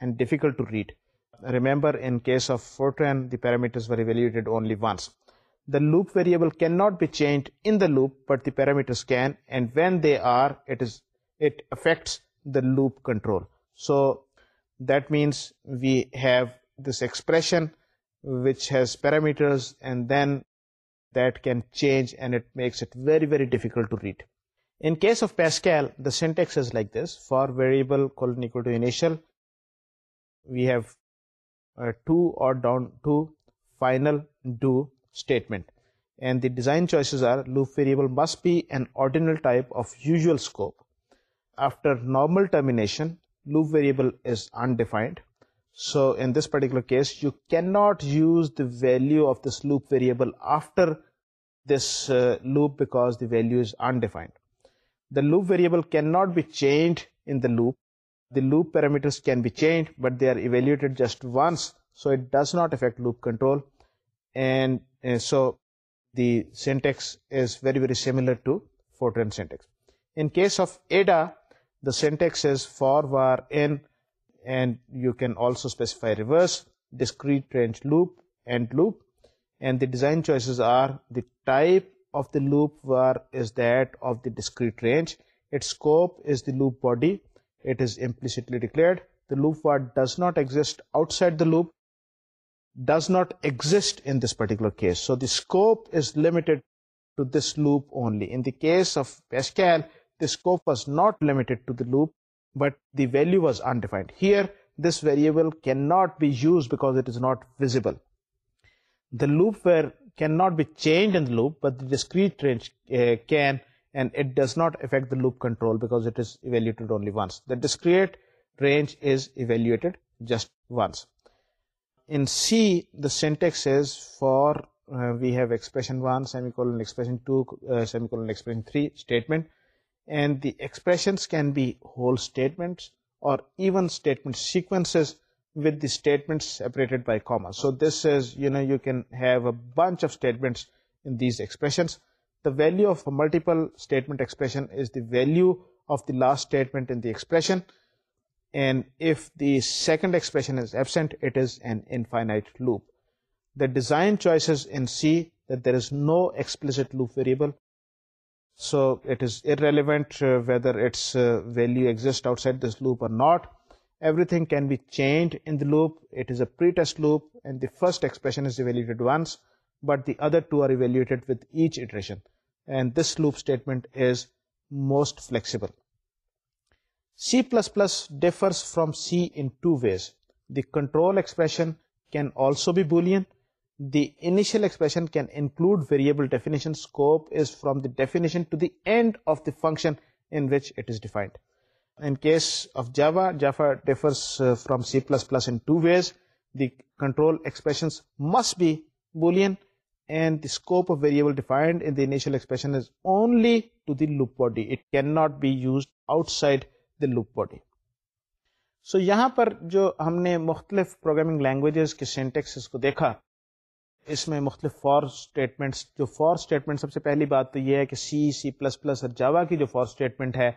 and difficult to read Remember, in case of Fortran, the parameters were evaluated only once. The loop variable cannot be changed in the loop, but the parameters can, and when they are, it affects the loop control. So that means we have this expression which has parameters, and then that can change, and it makes it very, very difficult to read. In case of Pascal, the syntax is like this: for variable colon equal to initial, we have to or down to final do statement. And the design choices are loop variable must be an ordinal type of usual scope. After normal termination, loop variable is undefined. So in this particular case, you cannot use the value of this loop variable after this uh, loop because the value is undefined. The loop variable cannot be changed in the loop the loop parameters but the art just so does not affect loop controller loop body loop not exited the loop does not exits not lead to the loop but the value was undefined here this variable can not be use because not visible the loop var can not be change in loop but discrete کی sauce bunch of statement the value of multiple statement loop the design so is irrelevant whether exit outside this loop or not everything can be change in the loop iterates loop and the first expression advance but the other two آرٹڈ with each iteration and this loop statement is most flexible. C++ differs from C in two ways. The control expression can also be Boolean. The initial expression can include variable definition. Scope is from the definition to the end of the function in which it is defined. In case of Java, Java differs uh, from C++ in two ways. The control expressions must be Boolean and the the the scope of variable defined in initial expression is only to loop body. It cannot be used outside the loop body. So so, یہاں پر جو ہم نے مختلف programming languages کے syntax کو دیکھا اس میں مختلف فور اسٹیٹمنٹس جو فور اسٹیٹمنٹ سب سے پہلی بات تو یہ ہے کہ سی سی پلس پلس اور جاوا کی جو فور اسٹیٹمنٹ ہے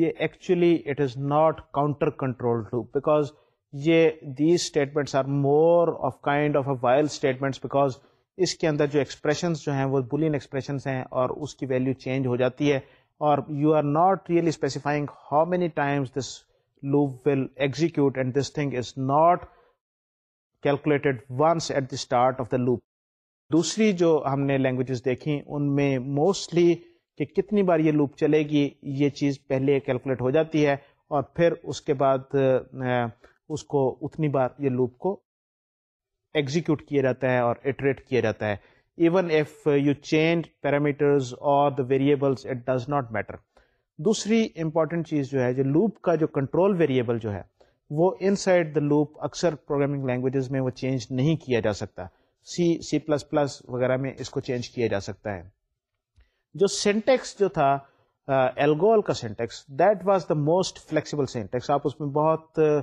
یہ actually it is not counter control too because because یہ these statements statements are more of of kind a while اس کے اندر جو ایکسپریشنس جو ہیں وہ بولین ایکسپریشنس ہیں اور اس کی ویلیو چینج ہو جاتی ہے اور you are not really specifying how many times this loop will execute and this thing is not calculated once at the start of the loop دوسری جو ہم نے لینگویجز دیکھیں ان میں موسٹلی کہ کتنی بار یہ لوپ چلے گی یہ چیز پہلے کیلکولیٹ ہو جاتی ہے اور پھر اس کے بعد اس کو اتنی بار یہ لوپ کو ایگزیکیوٹ کیا جاتا ہے اور اٹریٹ کیا جاتا ہے even if you change parameters or the variables it does not matter دوسری امپورٹنٹ چیز جو ہے جو لوپ کا جو کنٹرول ویریبل جو ہے وہ ان سائڈ دا لوپ اکثر پروگرامنگ لینگویجز میں وہ چینج نہیں کیا جا سکتا سی سی پلس پلس وغیرہ میں اس کو چینج کیا جا سکتا ہے جو سینٹیکس جو تھا الگول کا syntax that was the most flexible syntax آپ اس میں بہت uh,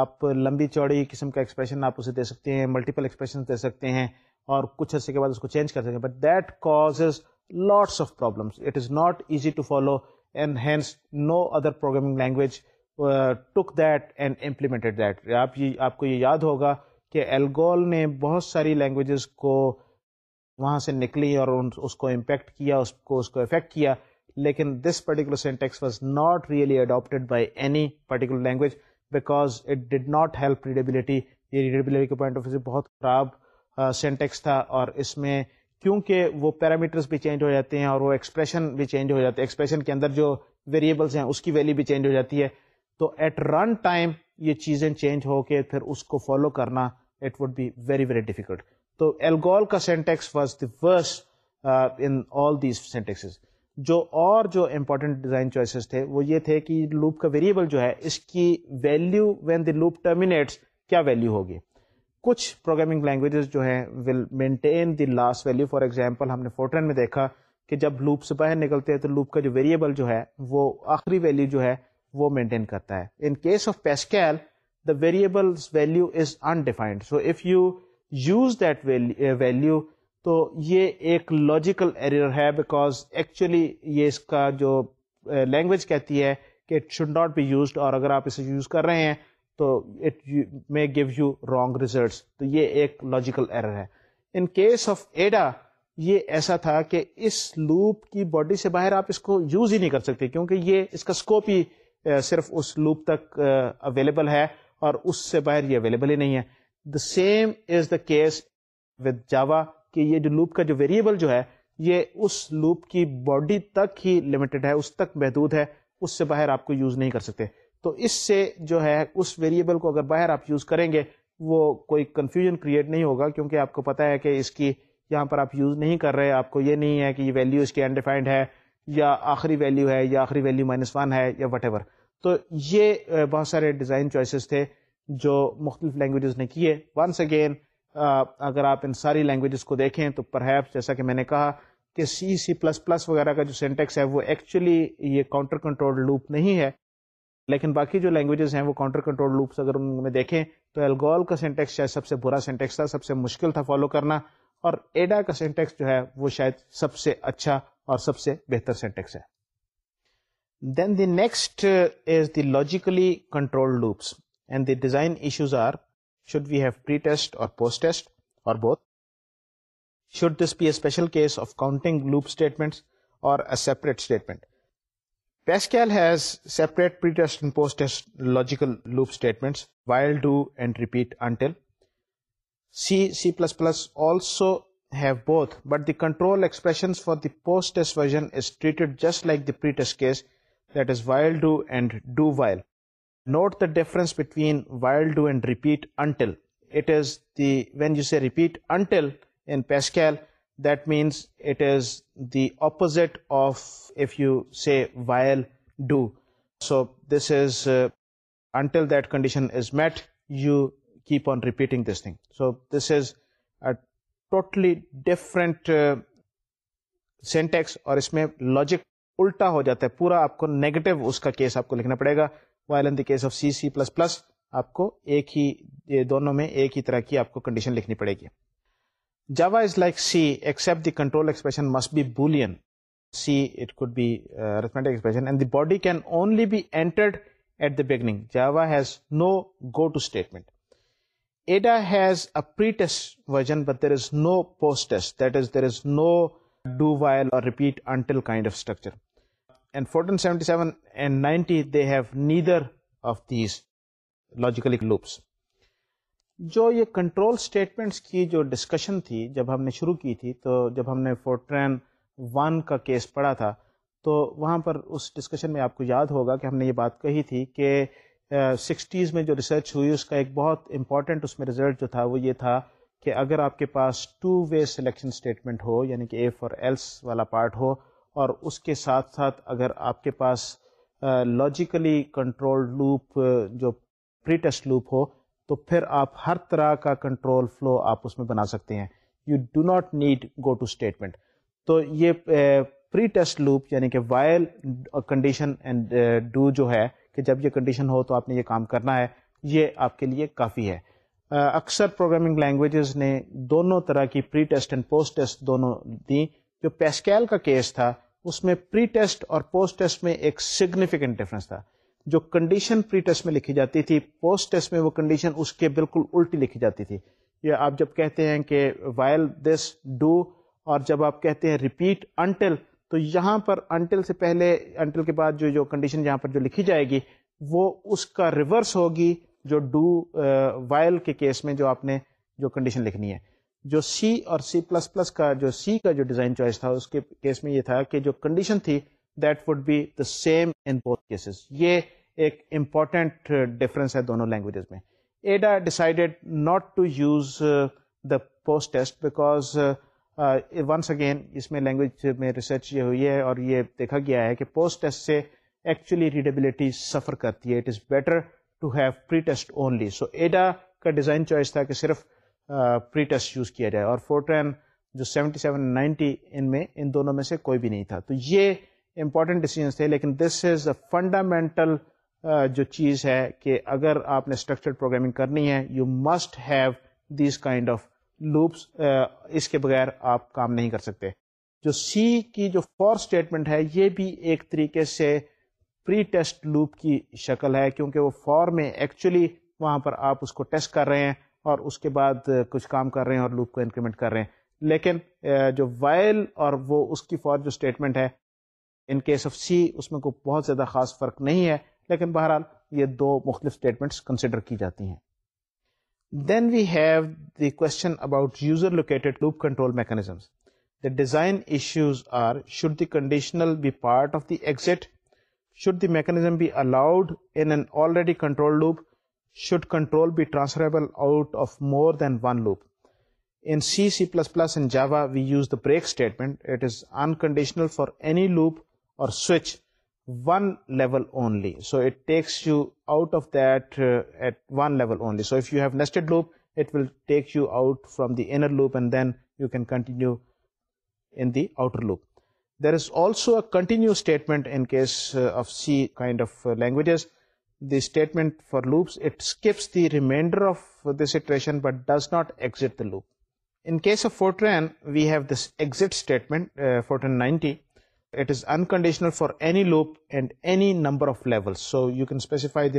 آپ لمبی چوڑی قسم کا ایکسپریشن آپ اسے دے سکتے ہیں ملٹیپل ایکسپریشن دے سکتے ہیں اور کچھ عرصے کے بعد اس کو چینج کر سکتے ہیں but that cause lots of problems it is not easy to follow and hence no other programming language took that and implemented that آپ یہ آپ کو یہ یاد ہوگا کہ الگول نے بہت ساری لینگویجز کو وہاں سے نکلی اور اس کو امپیکٹ کیا اس کو اس کو افیکٹ کیا لیکن this particular syntax was not really adapted by any particular language because it did not help readability یہ ریڈیبلٹی کے پوائنٹ آف ویو بہت خراب سینٹیکس تھا اور اس میں کیونکہ وہ پیرامیٹرس بھی چینج ہو جاتے ہیں اور وہ ایکسپریشن بھی چینج ہو جاتے ہیں ایکسپریشن کے اندر جو ویریبلس ہیں اس کی ویلیو بھی چینج ہو جاتی ہے تو ایٹ رن ٹائم یہ چیزیں چینج ہو کے پھر اس کو فالو کرنا it would be very very difficult تو ایلگول کا syntax was the worst in all these syntaxes جو اور جو امپورٹنٹ ڈیزائن چوائسیز تھے وہ یہ تھے کہ لوپ کا ویریبل جو ہے اس کی value when the loop terminates کیا ویلیو ہوگی کچھ پروگرامنگ لینگویجز جو ہیں will maintain the last value for example ہم نے فورٹرن میں دیکھا کہ جب لوپ سے باہر نکلتے ہیں تو لوپ کا جو ویریبل جو ہے وہ آخری ویلیو جو ہے وہ مینٹین کرتا ہے in case of Pascal the variable value is undefined so if you use that value تو یہ ایک لاجیکل ایرر ہے بیکاز ایکچولی یہ اس کا جو لینگویج eh, کہتی ہے کہ it should not be used اور اگر آپ اسے یوز کر رہے ہیں تو it may give you wrong results تو یہ ایک لاجیکل ایرر ہے ان کیس آف ایڈا یہ ایسا تھا کہ اس لوپ کی باڈی سے باہر آپ اس کو یوز ہی نہیں کر سکتے کیونکہ یہ اس کا اسکوپ ہی eh, صرف اس لوپ تک اویلیبل eh, ہے اور اس سے باہر یہ اویلیبل ہی نہیں ہے the same is the case with Java کہ یہ جو لوپ کا جو ویریبل جو ہے یہ اس لوپ کی باڈی تک ہی لمیٹڈ ہے اس تک محدود ہے اس سے باہر آپ کو یوز نہیں کر سکتے تو اس سے جو ہے اس ویریبل کو اگر باہر آپ یوز کریں گے وہ کوئی کنفیوژن کریٹ نہیں ہوگا کیونکہ آپ کو پتا ہے کہ اس کی یہاں پر آپ یوز نہیں کر رہے آپ کو یہ نہیں ہے کہ یہ ویلیو اس کی انڈیفائنڈ ہے یا آخری ویلیو ہے یا آخری ویلیو مائنس ون ہے یا وٹ ایور تو یہ بہت سارے ڈیزائن چوائسیز تھے جو مختلف لینگویجز نے کیے ونس اگین اگر آپ ان ساری لینگویجز کو دیکھیں تو پرہیپس جیسا کہ میں نے کہا کہ سی سی پلس پلس وغیرہ کا جو سینٹیکس ہے وہ ایکچولی یہ کاؤنٹر کنٹرول لوپ نہیں ہے لیکن باقی جو لینگویجز ہیں وہ کاؤنٹر کنٹرول لوپس اگر ان میں دیکھیں تو الگول کا سینٹیکس شاید سب سے برا سینٹیکس تھا سب سے مشکل تھا فالو کرنا اور ایڈا کا سینٹیکس جو ہے وہ شاید سب سے اچھا اور سب سے بہتر سینٹیکس ہے then the next is the logically control loops and the design issues are should ویوسٹ belting but دیولڈ just like note the difference between while do and repeat until it is the when you see repeat until in Pascal that means it is the opposite of if you see while do so this is until that condition is met you keep on repeating this thing so this is a totally different syntax اور اس میں logic الٹا ہو جاتا ہے پورا آپ کو نیگیٹو اس کا کیس آپ کو لکھنا پڑے گا while in the case of C C plus plus آپ کو ایک ہی دونوں میں ایک ہی طرح کی آپ کو کنڈیشن لکھنی پڑے گی Java is like C except the control expression must be Boolean C it could be arithmetic expression and the body can only be entered at the beginning Java has no go to statement Ada has a pre test version but there is no post test that is there is no do while or repeat until kind of structure Fortran seventy seventies loops جو یہ control statements کی جو discussion تھی جب ہم نے شروع کی تھی تو جب ہم نے فورٹرین ون کا کیس پڑھا تھا تو وہاں پر اس ڈسکشن میں آپ کو یاد ہوگا کہ ہم نے یہ بات کہی تھی کہ سکسٹیز میں جو ریسرچ ہوئی اس کا ایک بہت امپورٹنٹ اس میں ریزلٹ جو تھا وہ یہ تھا کہ اگر آپ کے پاس ٹو وے سلیکشن اسٹیٹمنٹ ہو یعنی کہ اے فور ایلس والا پارٹ ہو اور اس کے ساتھ ساتھ اگر آپ کے پاس لاجیکلی کنٹرول لوپ جو پری ٹیسٹ لوپ ہو تو پھر آپ ہر طرح کا کنٹرول فلو آپ اس میں بنا سکتے ہیں you do not need go to statement تو یہ پری ٹیسٹ لوپ یعنی کہ وائل کنڈیشن اینڈ ڈو جو ہے کہ جب یہ کنڈیشن ہو تو آپ نے یہ کام کرنا ہے یہ آپ کے لیے کافی ہے اکثر پروگرامنگ لینگویجز نے دونوں طرح کی pre test and post test دونوں دیں جو پیسکیل کا کیس تھا اس میں پری ٹیسٹ اور پوسٹ ٹیسٹ میں ایک سگنیفیکینٹ ڈفرنس تھا جو کنڈیشن پری ٹیسٹ میں لکھی جاتی تھی پوسٹ ٹیسٹ میں وہ کنڈیشن اس کے بالکل الٹی لکھی جاتی تھی یا آپ جب کہتے ہیں کہ وائل دس ڈو اور جب آپ کہتے ہیں ریپیٹ انٹل تو یہاں پر انٹل سے پہلے انٹل کے بعد جو جو کنڈیشن یہاں پر جو لکھی جائے گی وہ اس کا ریورس ہوگی جو ڈو وائل کے کیس میں جو آپ نے جو کنڈیشن لکھنی ہے جو سی اور سی پلس پلس کا جو سی کا جو ڈیزائن چوائس تھا اس کے کیس میں یہ تھا کہ جو کنڈیشن تھی that would be the same in بہت یہ ایک امپورٹنٹ ڈفرینس ہے دونوں لینگویجز میں Ada decided not to use the post test because once again اس میں لینگویج میں ریسرچ یہ ہوئی ہے اور یہ دیکھا گیا ہے کہ پوسٹ ٹیسٹ سے ایکچولی ریڈیبلٹی سفر کرتی ہے it is better to have pre test only so Ada کا ڈیزائن چوائس تھا کہ صرف پری ٹیسٹ یوز کیا جائے اور فورٹین جو سیونٹی سیون نائنٹی ان میں ان دونوں میں سے کوئی بھی نہیں تھا تو یہ امپورٹنٹ ڈیسیجنس تھے لیکن دس از اے فنڈامنٹل جو چیز ہے کہ اگر آپ نے اسٹرکچرڈ پروگرامنگ کرنی ہے you must have these kind of loops اس کے بغیر آپ کام نہیں کر سکتے جو سی کی جو فور اسٹیٹمنٹ ہے یہ بھی ایک طریقے سے پری ٹیسٹ لوپ کی شکل ہے کیونکہ وہ فور میں ایکچولی وہاں پر آپ اس کو ٹیسٹ کر رہے ہیں اور اس کے بعد کچھ کام کر رہے ہیں اور لوپ کو انکریمنٹ کر رہے ہیں لیکن جو وائل اور وہ اس کی فور جو اسٹیٹمنٹ ہے ان کیس آف سی اس میں کوئی بہت زیادہ خاص فرق نہیں ہے لیکن بہرحال یہ دو مختلف اسٹیٹمنٹس کنسیڈر کی جاتی ہیں then we have the question about user located loop control mechanism the design issues are should the conditional be part of the exit should the mechanism be allowed in an already control loop should control be transfer loop اناوا we use the break statement unconditional for any loop اور inner loop and then you can continue the outer loop there is also continue statement سیئنڈ of languages the statement for loops it skips the remainder of the situation but does not exit unconditional for any loop and so you کینسیفائیز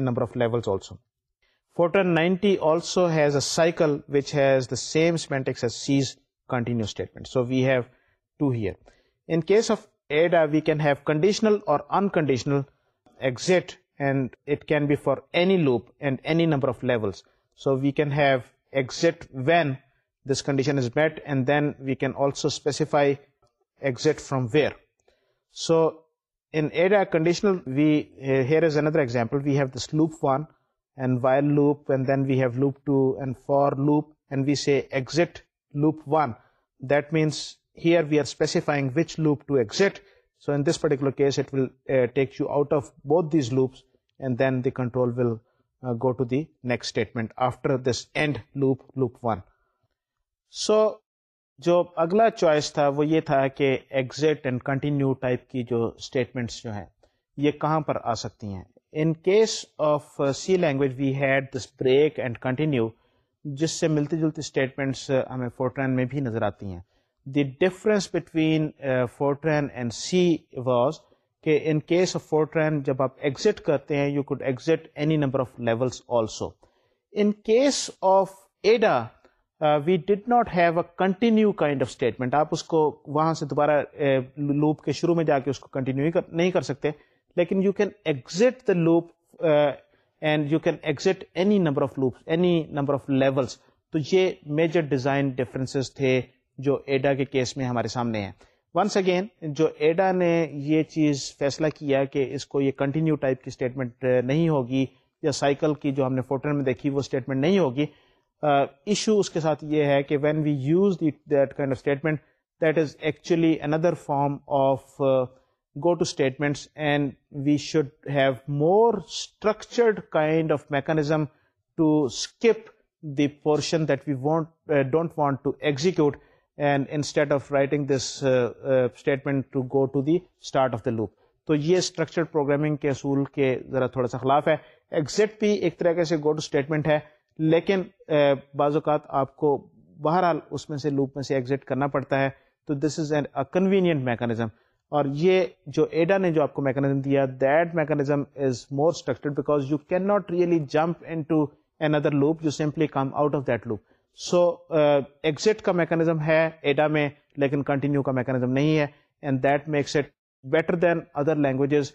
continue so we've to here's کی unconditional and it can be for any loop and any number of levels. So we can have exit when this condition is met, and then we can also specify exit from where. So in ADA conditional, uh, here is another example. We have this loop 1 and while loop, and then we have loop 2 and for loop, and we say exit loop 1. That means here we are specifying which loop to exit, so in this particulars will take you out of بہت loops تھا وہ یہ تھا کہ exit and continue type کی جو statements جو ہیں یہ کہاں پر آ سکتی ہیں in case of C language we had this break and continue جس سے ملتی جلتی اسٹیٹمنٹس ہمیں فورٹرین میں بھی نظر آتی ہیں the difference between Fortran C was کہ ان کیس آف فورٹرین جب آپ ایگزٹ کرتے ہیں you could exit any number of level also in case of Ada we do not have a continue kind of statement آپ اس کو وہاں سے دوبارہ لوپ uh, کے شروع میں جا کے اس کو کنٹینیو نہیں کر سکتے لیکن you can exit the loop and you can exit any number of loop any number of level تو یہ میجر ڈیزائن ڈفرینس تھے جو ایڈا کے کیس میں ہمارے سامنے ہے ونس اگین جو ایڈا نے یہ چیز فیصلہ کیا کہ اس کو یہ کنٹینیو ٹائپ کی اسٹیٹمنٹ نہیں ہوگی یا سائیکل کی جو ہم نے فوٹو میں دیکھی وہ اسٹیٹمنٹ نہیں ہوگی ایشو اس کے ساتھ یہ ہے کہ when we use that kind of statement that is actually another form of go to statements and we should have more structured kind of mechanism to skip the portion that we want don't want to execute and uh, uh, to of writing this statement of the loop تو یہ structure programming کے اصول کے ذرا تھوڑا سا خلاف ہے ایگزٹ بھی ایک طریقے سے گو ٹو اسٹیٹمنٹ ہے لیکن uh, بعض اوقات آپ کو بہرحال اس میں سے لوپ میں سے ایگزٹ کرنا پڑتا ہے تو this is an convenient mechanism اور یہ جو ایڈا نے جو آپ کو میکانزم دیا that mechanism is more structured because you can not really jump in to an other loop you simply come out of that loop so exit کا mechanism ہے ایڈا میں لیکن کنٹینیو کا میکینزم نہیں ہے and that makes it better than other languages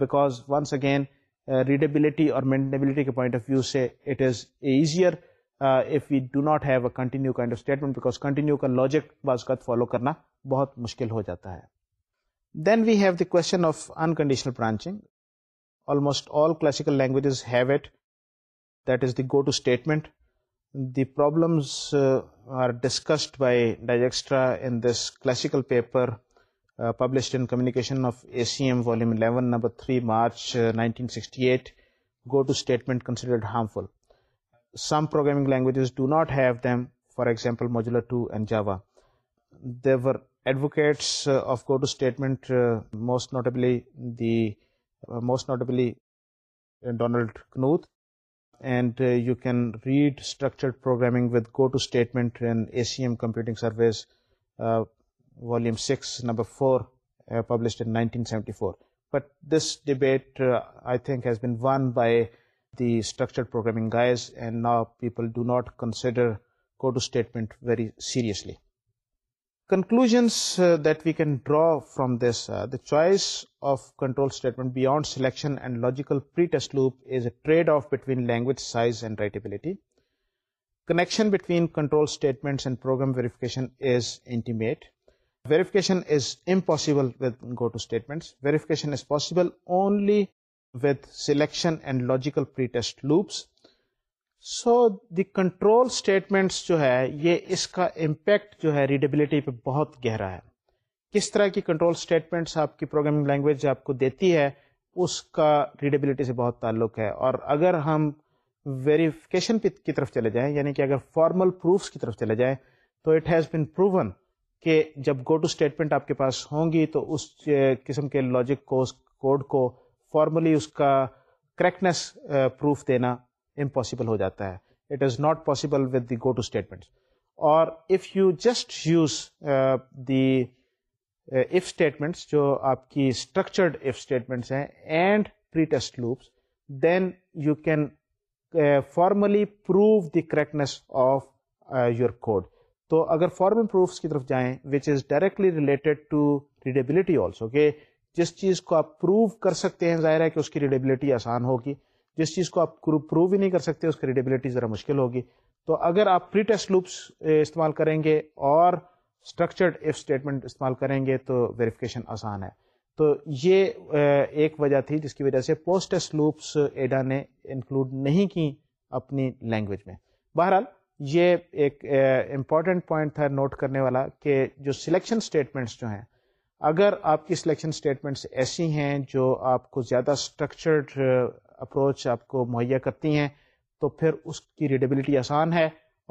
because once again readability اور maintainability کے point of view سے it is easier if we do not have a continue kind of statement because continue کا logic بعض کا follow کرنا بہت مشکل ہو جاتا ہے then we have the question of unconditional branching almost all classical languages have it that is the go to statement The problems uh, are discussed by Dijkstra in this classical paper uh, published in Communication of ACM volume 11 number 3 March 1968. Uh, go to statement considered harmful. Some programming languages do not have them, for example Modular 2 and Java. There were advocates of go to statement, most notably Donald Knuth, and uh, you can read structured programming with go to statement in ACM Computing Surveys, uh, volume 6 number 4, uh, published in 1974. But this debate I think has been won by the structured programming guys, and now people do not consider go to statement very seriously. Conclusions uh, that we can draw from this, uh, the choice of control statement beyond selection and logical pretest loop is a trade-off between language size and writability. Connection between control statements and program verification is intimate. Verification is impossible with goto statements. Verification is possible only with selection and logical pretest loops. So the control statements جو ہے یہ اس کا impact جو ہے readability پہ بہت گہرا ہے کس طرح کی کنٹرول اسٹیٹمنٹس آپ کی پروگرامنگ لینگویج آپ کو دیتی ہے اس کا ریڈیبلٹی سے بہت تعلق ہے اور اگر ہم ویریفکیشن کی طرف چلے جائیں یعنی کہ اگر فارمل پروفس کی طرف چلے جائیں تو اٹ ہیز بن پروون کہ جب گو ٹو اسٹیٹمنٹ آپ کے پاس ہوں گی تو اس قسم کے لاجک کو اس کوڈ کو فارملی اس کا کریکٹنیس پروف uh, دینا امپاسبل ہو جاتا ہے it is not possible with the go to statements اور if you just use the if statements جو آپ کی اسٹرکچرڈ اسٹیٹمنٹس ہیں and pretest loops then you can formally prove the correctness of your code تو اگر formal proofs کی طرف جائیں which is directly related to readability also کہ جس چیز کو آپ پروو کر سکتے ہیں ظاہر ہے کہ اس کی ریڈیبلٹی آسان ہوگی جس چیز کو آپ پروو بھی نہیں کر سکتے اس کریڈیبلٹی ذرا مشکل ہوگی تو اگر آپ پری ٹیسٹ لوپس استعمال کریں گے اور اسٹرکچرڈ ایف اسٹیٹمنٹ استعمال کریں گے تو ویریفیکیشن آسان ہے تو یہ ایک وجہ تھی جس کی وجہ سے پوسٹ ٹیسٹ لوپس ایڈا نے انکلوڈ نہیں کی اپنی لینگویج میں بہرحال یہ ایک امپورٹنٹ پوائنٹ تھا نوٹ کرنے والا کہ جو سلیکشن اسٹیٹمنٹس جو ہیں اگر آپ کی سلیکشن اسٹیٹمنٹس ایسی ہیں جو آپ کو زیادہ اسٹرکچرڈ اپروچ آپ کو مہیا کرتی ہیں تو پھر اس کی ریڈیبلٹی آسان ہے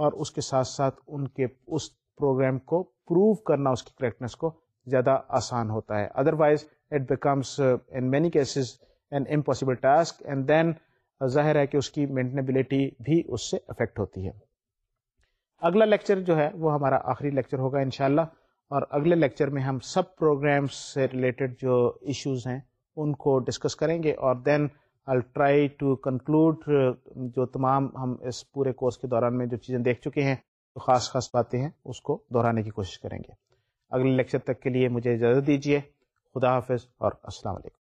اور اس کے ساتھ ساتھ ان کے اس پروگرام کو پروو کرنا اس کی کریکٹنس کو زیادہ آسان ہوتا ہے otherwise becomes in many cases an impossible task and then ظاہر ہے کہ اس کی مینٹنیبلٹی بھی اس سے افیکٹ ہوتی ہے اگلا لیکچر جو ہے وہ ہمارا آخری لیکچر ہوگا انشاءاللہ اور اگلے لیکچر میں ہم سب پروگرامس سے ریلیٹڈ جو ایشوز ہیں ان کو ڈسکس کریں گے اور then I try to conclude جو تمام ہم اس پورے کورس کے دوران میں جو چیزیں دیکھ چکے ہیں جو خاص خاص باتیں ہیں اس کو دہرانے کی کوشش کریں گے اگلے لیکچر تک کے لیے مجھے اجازت دیجیے خدا حافظ اور السلام علیکم